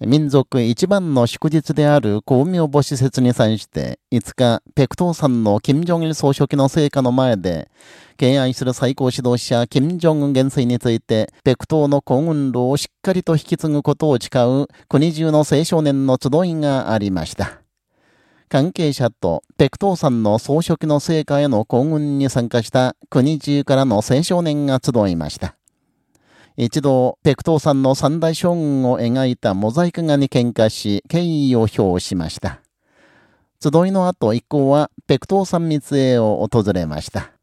民族一番の祝日である公明母施設に際して、5日、北東山の金正日総書記の成果の前で、敬愛する最高指導者金正恩元帥について、北東の幸運路をしっかりと引き継ぐことを誓う国中の青少年の集いがありました。関係者と北東山の総書記の成果への幸運に参加した国中からの青少年が集いました。一度、ペクトーさんの三大将軍を描いたモザイク画に喧嘩し、敬意を表しました。集いの後、一行はペクトーさん密営を訪れました。